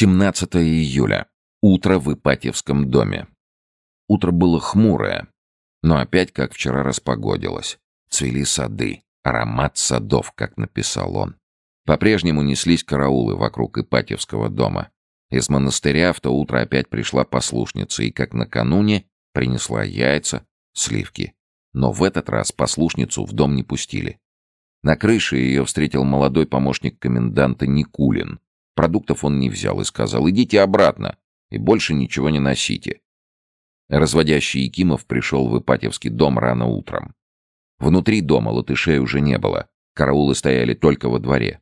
17 июля. Утро в Ипатьевском доме. Утро было хмурое, но опять, как вчера, распогодилось. Цвели сады, аромат садов, как написал он. По-прежнему неслись караулы вокруг Ипатьевского дома. Из монастыря в то утро опять пришла послушница и, как накануне, принесла яйца, сливки. Но в этот раз послушницу в дом не пустили. На крыше ее встретил молодой помощник коменданта Никулин. Продуктов он не взял и сказал «идите обратно и больше ничего не носите». Разводящий Якимов пришел в Ипатьевский дом рано утром. Внутри дома латышей уже не было, караулы стояли только во дворе.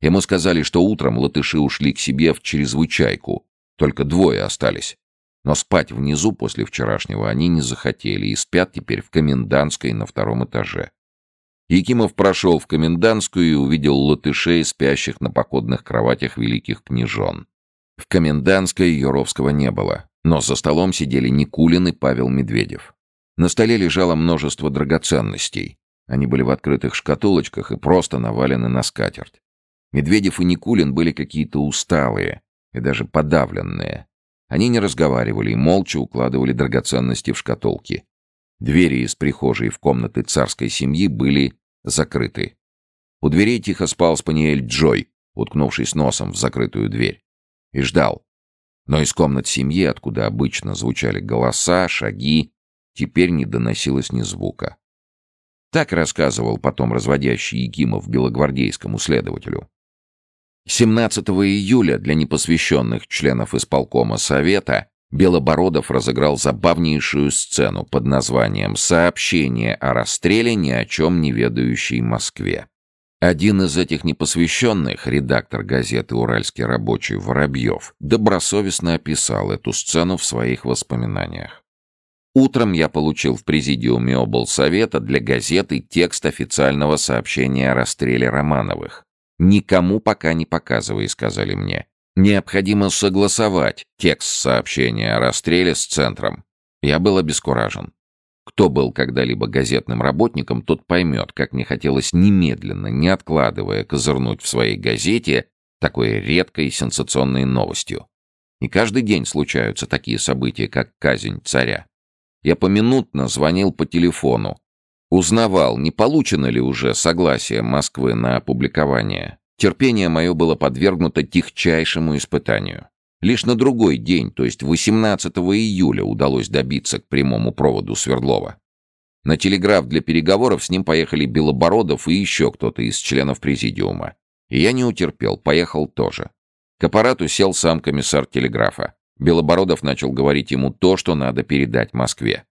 Ему сказали, что утром латыши ушли к себе в чрезвычайку, только двое остались. Но спать внизу после вчерашнего они не захотели и спят теперь в комендантской на втором этаже. Якимов прошел в комендантскую и увидел латышей, спящих на походных кроватях великих княжон. В комендантской Юровского не было, но за столом сидели Никулин и Павел Медведев. На столе лежало множество драгоценностей. Они были в открытых шкатулочках и просто навалены на скатерть. Медведев и Никулин были какие-то усталые и даже подавленные. Они не разговаривали и молча укладывали драгоценности в шкатулки. Двери из прихожей в комнаты царской семьи были закрыты. У дверей тихо спал спаниель Джой, уткнувшись носом в закрытую дверь. И ждал. Но из комнат семьи, откуда обычно звучали голоса, шаги, теперь не доносилось ни звука. Так рассказывал потом разводящий Якимов белогвардейскому следователю. 17 июля для непосвященных членов исполкома Совета Белобородов разыграл забавнейшую сцену под названием «Сообщение о расстреле ни о чем не ведающей Москве». Один из этих непосвященных, редактор газеты «Уральский рабочий» Воробьев, добросовестно описал эту сцену в своих воспоминаниях. Утром я получил в президиуме облсовета для газеты текст официального сообщения о расстреле Романовых. «Никому пока не показывай», — сказали мне. Необходимо согласовать текст сообщения о расстреле с центром. Я был обескуражен. Кто был когда-либо газетным работником, тот поймет, как мне хотелось немедленно, не откладывая, козырнуть в своей газете такой редкой сенсационной новостью. И каждый день случаются такие события, как казнь царя. Я поминутно звонил по телефону. Узнавал, не получено ли уже согласие Москвы на опубликование. Терпение мое было подвергнуто тихчайшему испытанию. Лишь на другой день, то есть 18 июля, удалось добиться к прямому проводу Свердлова. На телеграф для переговоров с ним поехали Белобородов и еще кто-то из членов президиума. И я не утерпел, поехал тоже. К аппарату сел сам комиссар телеграфа. Белобородов начал говорить ему то, что надо передать Москве.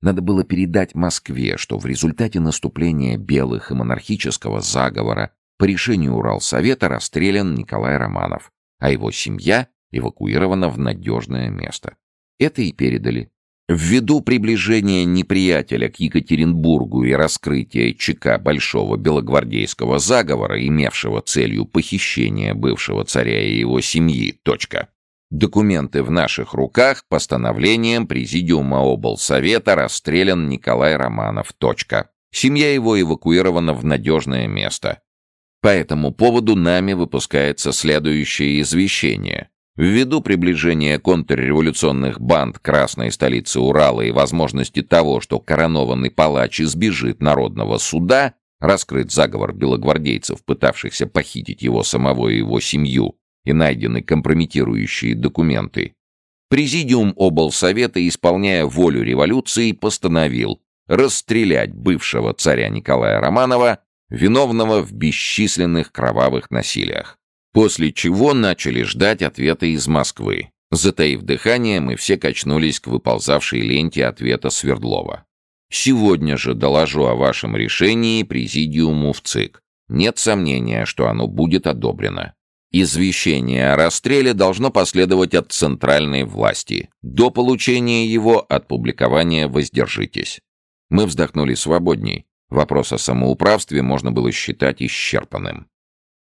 Надо было передать Москве, что в результате наступления белых и монархического заговора по решению Уралсовета расстрелян Николай Романов, а его семья эвакуирована в надежное место. Это и передали. Ввиду приближения неприятеля к Екатеринбургу и раскрытия ЧК Большого Белогвардейского заговора, имевшего целью похищения бывшего царя и его семьи, точка. Документы в наших руках, постановлением Президиума облсовета расстрелян Николай Романов, точка. Семья его эвакуирована в надежное место. По этому поводу нами выпускается следующее извещение. Ввиду приближения контрреволюционных банд красной столицы Урала и возможности того, что коронованный палач избежит народного суда, раскрыт заговор белогвардейцев, пытавшихся похитить его самого и его семью, и найдены компрометирующие документы, Президиум облсовета, исполняя волю революции, постановил расстрелять бывшего царя Николая Романова виновного в бесчисленных кровавых насилиях. После чего начали ждать ответа из Москвы. Затаив дыхание, мы все качнулись к выползавшей ленте ответа Свердлова. Сегодня же доложу о вашем решении президиуму в ЦИК. Нет сомнения, что оно будет одобрено. Извещение о расстреле должно последовать от центральной власти. До получения его от публикования воздержитесь. Мы вздохнули свободней. Вопрос о самоуправстве можно было считать исчерпанным.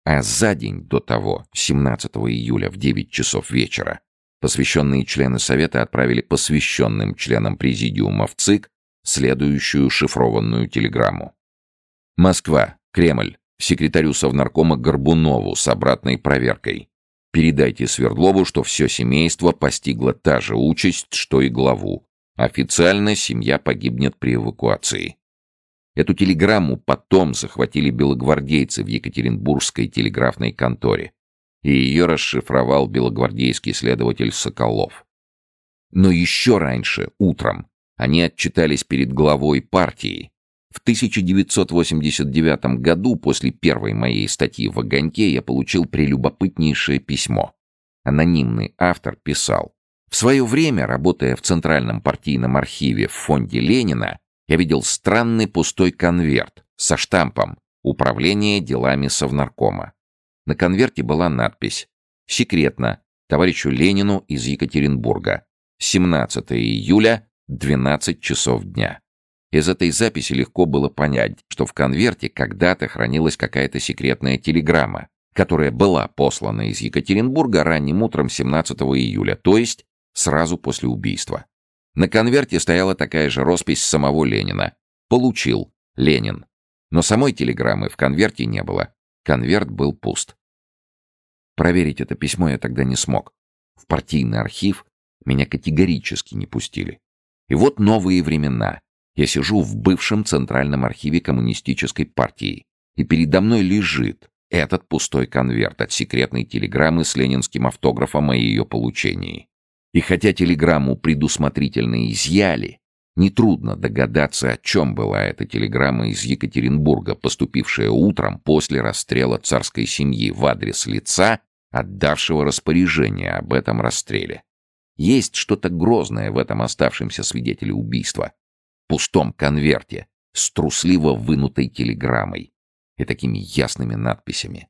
А за день до того, 17 июля в 9 часов вечера, посвященные члены Совета отправили посвященным членам Президиума в ЦИК следующую шифрованную телеграмму. Москва, Кремль, секретарю Совнаркома Горбунову с обратной проверкой. Передайте Свердлову, что все семейство постигла та же участь, что и главу. Официально семья погибнет при эвакуации. Эту телеграмму потом захватили белогвардейцы в Екатеринбургской телеграфной конторе, и ее расшифровал белогвардейский следователь Соколов. Но еще раньше, утром, они отчитались перед главой партии. В 1989 году, после первой моей статьи в «Огоньке», я получил прелюбопытнейшее письмо. Анонимный автор писал. В свое время, работая в Центральном партийном архиве в фонде Ленина, я видел странный пустой конверт со штампом «Управление делами Совнаркома». На конверте была надпись «Секретно. Товарищу Ленину из Екатеринбурга. 17 июля, 12 часов дня». Из этой записи легко было понять, что в конверте когда-то хранилась какая-то секретная телеграмма, которая была послана из Екатеринбурга ранним утром 17 июля, то есть сразу после убийства. На конверте стояла такая же роспись самого Ленина. «Получил. Ленин». Но самой телеграммы в конверте не было. Конверт был пуст. Проверить это письмо я тогда не смог. В партийный архив меня категорически не пустили. И вот новые времена. Я сижу в бывшем Центральном архиве Коммунистической партии, и передо мной лежит этот пустой конверт от секретной телеграммы с ленинским автографом о ее получении. И хотя телеграмму предусмотрительно изъяли, нетрудно догадаться, о чем была эта телеграмма из Екатеринбурга, поступившая утром после расстрела царской семьи в адрес лица, отдавшего распоряжение об этом расстреле. Есть что-то грозное в этом оставшемся свидетеле убийства пустом конверте с трусливо вынутой телеграммой и такими ясными надписями.